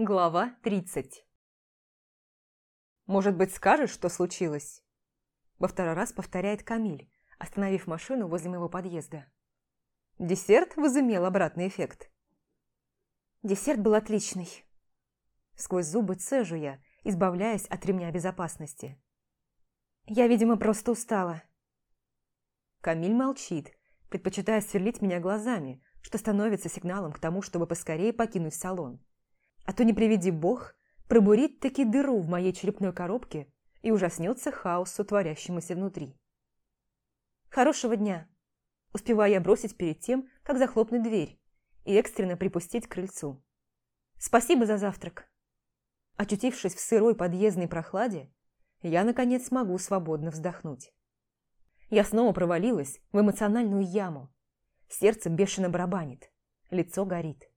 Глава 30 «Может быть, скажешь, что случилось?» Во второй раз повторяет Камиль, остановив машину возле моего подъезда. Десерт возымел обратный эффект. Десерт был отличный. Сквозь зубы цежу я, избавляясь от ремня безопасности. Я, видимо, просто устала. Камиль молчит, предпочитая сверлить меня глазами, что становится сигналом к тому, чтобы поскорее покинуть салон. А то не приведи бог, пробурит таки дыру в моей черепной коробке и ужаснется хаосу, творящемуся внутри. «Хорошего дня!» Успеваю я бросить перед тем, как захлопнуть дверь и экстренно припустить к крыльцу. «Спасибо за завтрак!» Очутившись в сырой подъездной прохладе, я, наконец, смогу свободно вздохнуть. Я снова провалилась в эмоциональную яму. Сердце бешено барабанит, лицо горит.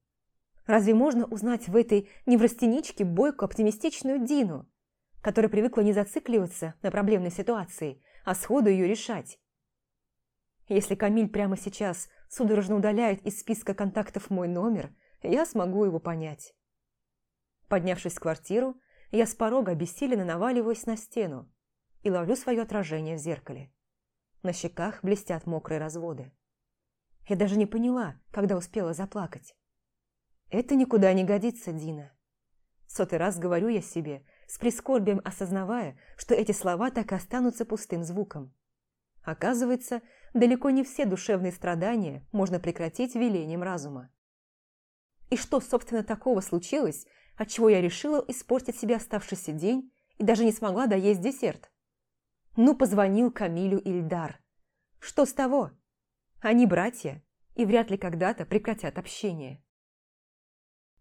Разве можно узнать в этой неврастеничке бойкую оптимистичную Дину, которая привыкла не зацикливаться на проблемной ситуации, а сходу ее решать? Если Камиль прямо сейчас судорожно удаляет из списка контактов мой номер, я смогу его понять. Поднявшись в квартиру, я с порога обессиленно наваливаюсь на стену и ловлю свое отражение в зеркале. На щеках блестят мокрые разводы. Я даже не поняла, когда успела заплакать. Это никуда не годится, Дина. Сотый раз говорю я себе, с прискорбием осознавая, что эти слова так и останутся пустым звуком. Оказывается, далеко не все душевные страдания можно прекратить велением разума. И что, собственно, такого случилось, отчего я решила испортить себе оставшийся день и даже не смогла доесть десерт? Ну, позвонил Камилю Ильдар. Что с того? Они братья и вряд ли когда-то прекратят общение.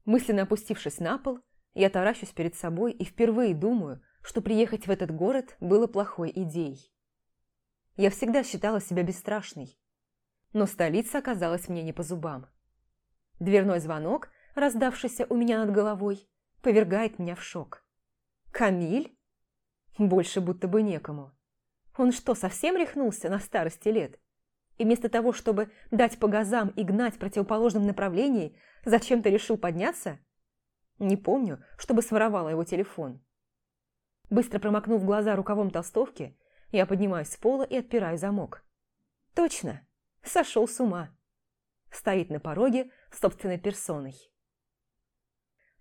Мысленно опустившись на пол, я таращусь перед собой и впервые думаю, что приехать в этот город было плохой идеей. Я всегда считала себя бесстрашной, но столица оказалась мне не по зубам. Дверной звонок, раздавшийся у меня над головой, повергает меня в шок. «Камиль?» Больше будто бы некому. Он что, совсем рехнулся на старости лет? И вместо того, чтобы дать по газам и гнать в противоположном направлении, зачем-то решил подняться? Не помню, чтобы своровала его телефон. Быстро промокнув глаза рукавом толстовки, я поднимаюсь с пола и отпираю замок. Точно, сошел с ума. Стоит на пороге собственной персоной.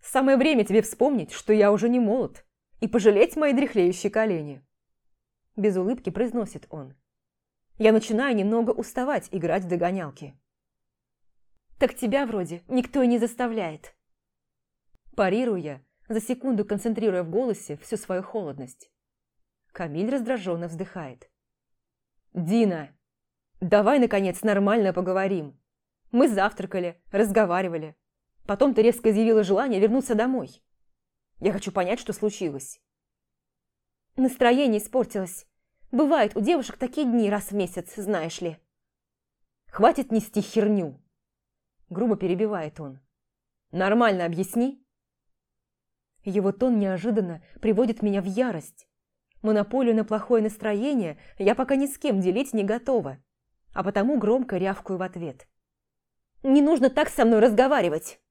Самое время тебе вспомнить, что я уже не молод, и пожалеть мои дряхлеющие колени. Без улыбки произносит он. Я начинаю немного уставать играть в догонялки. Так тебя вроде никто и не заставляет. Парирую я, за секунду концентрируя в голосе всю свою холодность. Камиль раздраженно вздыхает. «Дина, давай, наконец, нормально поговорим. Мы завтракали, разговаривали. Потом ты резко изъявила желание вернуться домой. Я хочу понять, что случилось». Настроение испортилось. Бывают у девушек такие дни раз в месяц, знаешь ли. Хватит нести херню. Грубо перебивает он. Нормально объясни. Его тон неожиданно приводит меня в ярость. Монополию на плохое настроение я пока ни с кем делить не готова, а потому громко рявкаю в ответ. «Не нужно так со мной разговаривать!»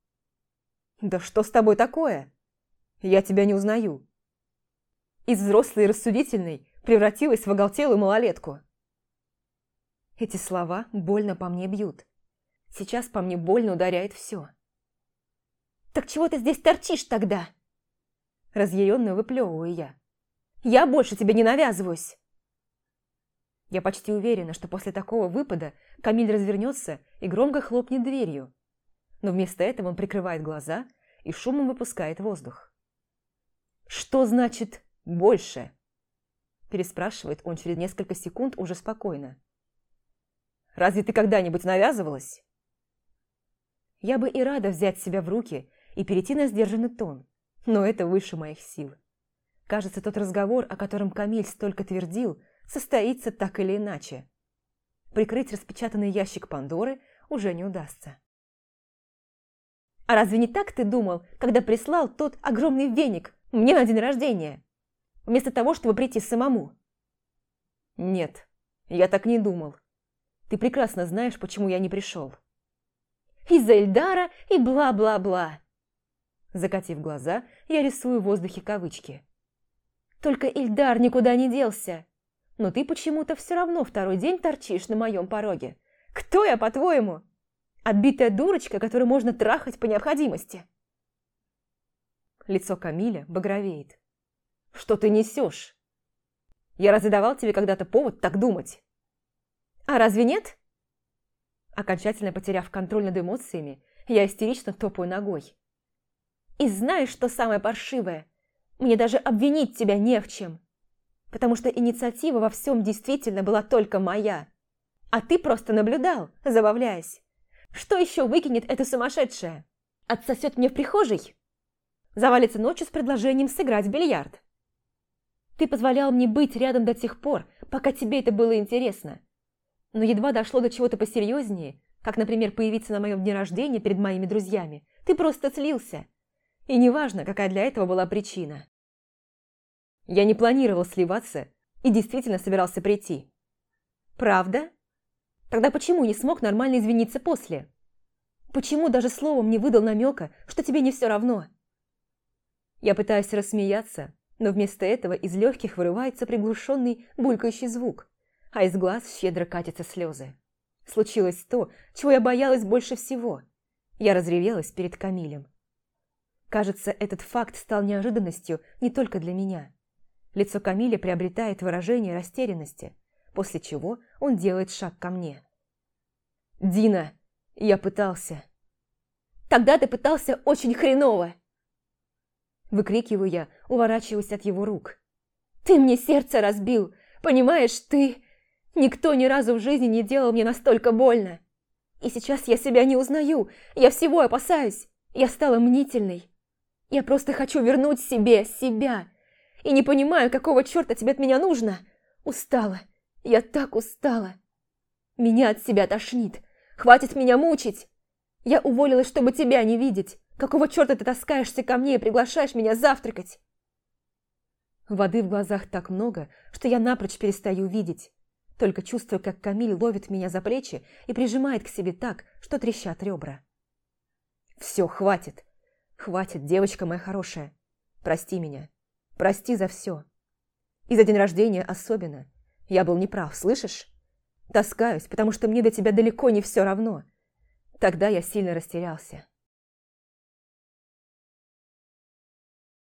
«Да что с тобой такое? Я тебя не узнаю. Из взрослой и рассудительной превратилась в оголтелую малолетку. Эти слова больно по мне бьют. Сейчас по мне больно ударяет все. «Так чего ты здесь торчишь тогда?» Разъяренно выплевываю я. «Я больше тебе не навязываюсь!» Я почти уверена, что после такого выпада Камиль развернется и громко хлопнет дверью. Но вместо этого он прикрывает глаза и шумом выпускает воздух. «Что значит «больше»?» Переспрашивает он через несколько секунд уже спокойно. «Разве ты когда-нибудь навязывалась?» Я бы и рада взять себя в руки и перейти на сдержанный тон, но это выше моих сил. Кажется, тот разговор, о котором Камиль столько твердил, состоится так или иначе. Прикрыть распечатанный ящик Пандоры уже не удастся. «А разве не так ты думал, когда прислал тот огромный веник мне на день рождения?» Вместо того, чтобы прийти самому?» «Нет, я так не думал. Ты прекрасно знаешь, почему я не пришел». «Из-за Эльдара и бла-бла-бла». Закатив глаза, я рисую в воздухе кавычки. «Только Ильдар никуда не делся. Но ты почему-то все равно второй день торчишь на моем пороге. Кто я, по-твоему? Отбитая дурочка, которую можно трахать по необходимости?» Лицо Камиля багровеет. «Что ты несешь? Я разве давал тебе когда-то повод так думать?» «А разве нет?» Окончательно потеряв контроль над эмоциями, я истерично топаю ногой. И знаешь, что самое паршивое? Мне даже обвинить тебя не в чем. Потому что инициатива во всем действительно была только моя. А ты просто наблюдал, забавляясь. Что еще выкинет эта сумасшедшая? Отсосет мне в прихожей? Завалится ночью с предложением сыграть в бильярд. Ты позволял мне быть рядом до тех пор, пока тебе это было интересно. Но едва дошло до чего-то посерьезнее, как, например, появиться на моем дне рождения перед моими друзьями, ты просто слился – и неважно, какая для этого была причина. Я не планировал сливаться и действительно собирался прийти. Правда? Тогда почему не смог нормально извиниться после? Почему даже словом не выдал намека, что тебе не все равно? Я пытаюсь рассмеяться, но вместо этого из легких вырывается приглушенный булькающий звук, а из глаз щедро катятся слезы. Случилось то, чего я боялась больше всего. Я разревелась перед Камилем. Кажется, этот факт стал неожиданностью не только для меня. Лицо Камиля приобретает выражение растерянности, после чего он делает шаг ко мне. «Дина, я пытался». «Тогда ты пытался очень хреново!» Выкрикиваю я, уворачиваясь от его рук. «Ты мне сердце разбил! Понимаешь, ты... Никто ни разу в жизни не делал мне настолько больно! И сейчас я себя не узнаю, я всего опасаюсь, я стала мнительной, я просто хочу вернуть себе себя. И не понимаю, какого черта тебе от меня нужно. Устала. Я так устала. Меня от себя тошнит. Хватит меня мучить. Я уволилась, чтобы тебя не видеть. Какого черта ты таскаешься ко мне и приглашаешь меня завтракать? Воды в глазах так много, что я напрочь перестаю видеть. Только чувствую, как Камиль ловит меня за плечи и прижимает к себе так, что трещат ребра. «Все, хватит. Хватит, девочка моя хорошая. Прости меня. Прости за все. И за день рождения особенно. Я был неправ, слышишь? Таскаюсь, потому что мне до тебя далеко не все равно. Тогда я сильно растерялся.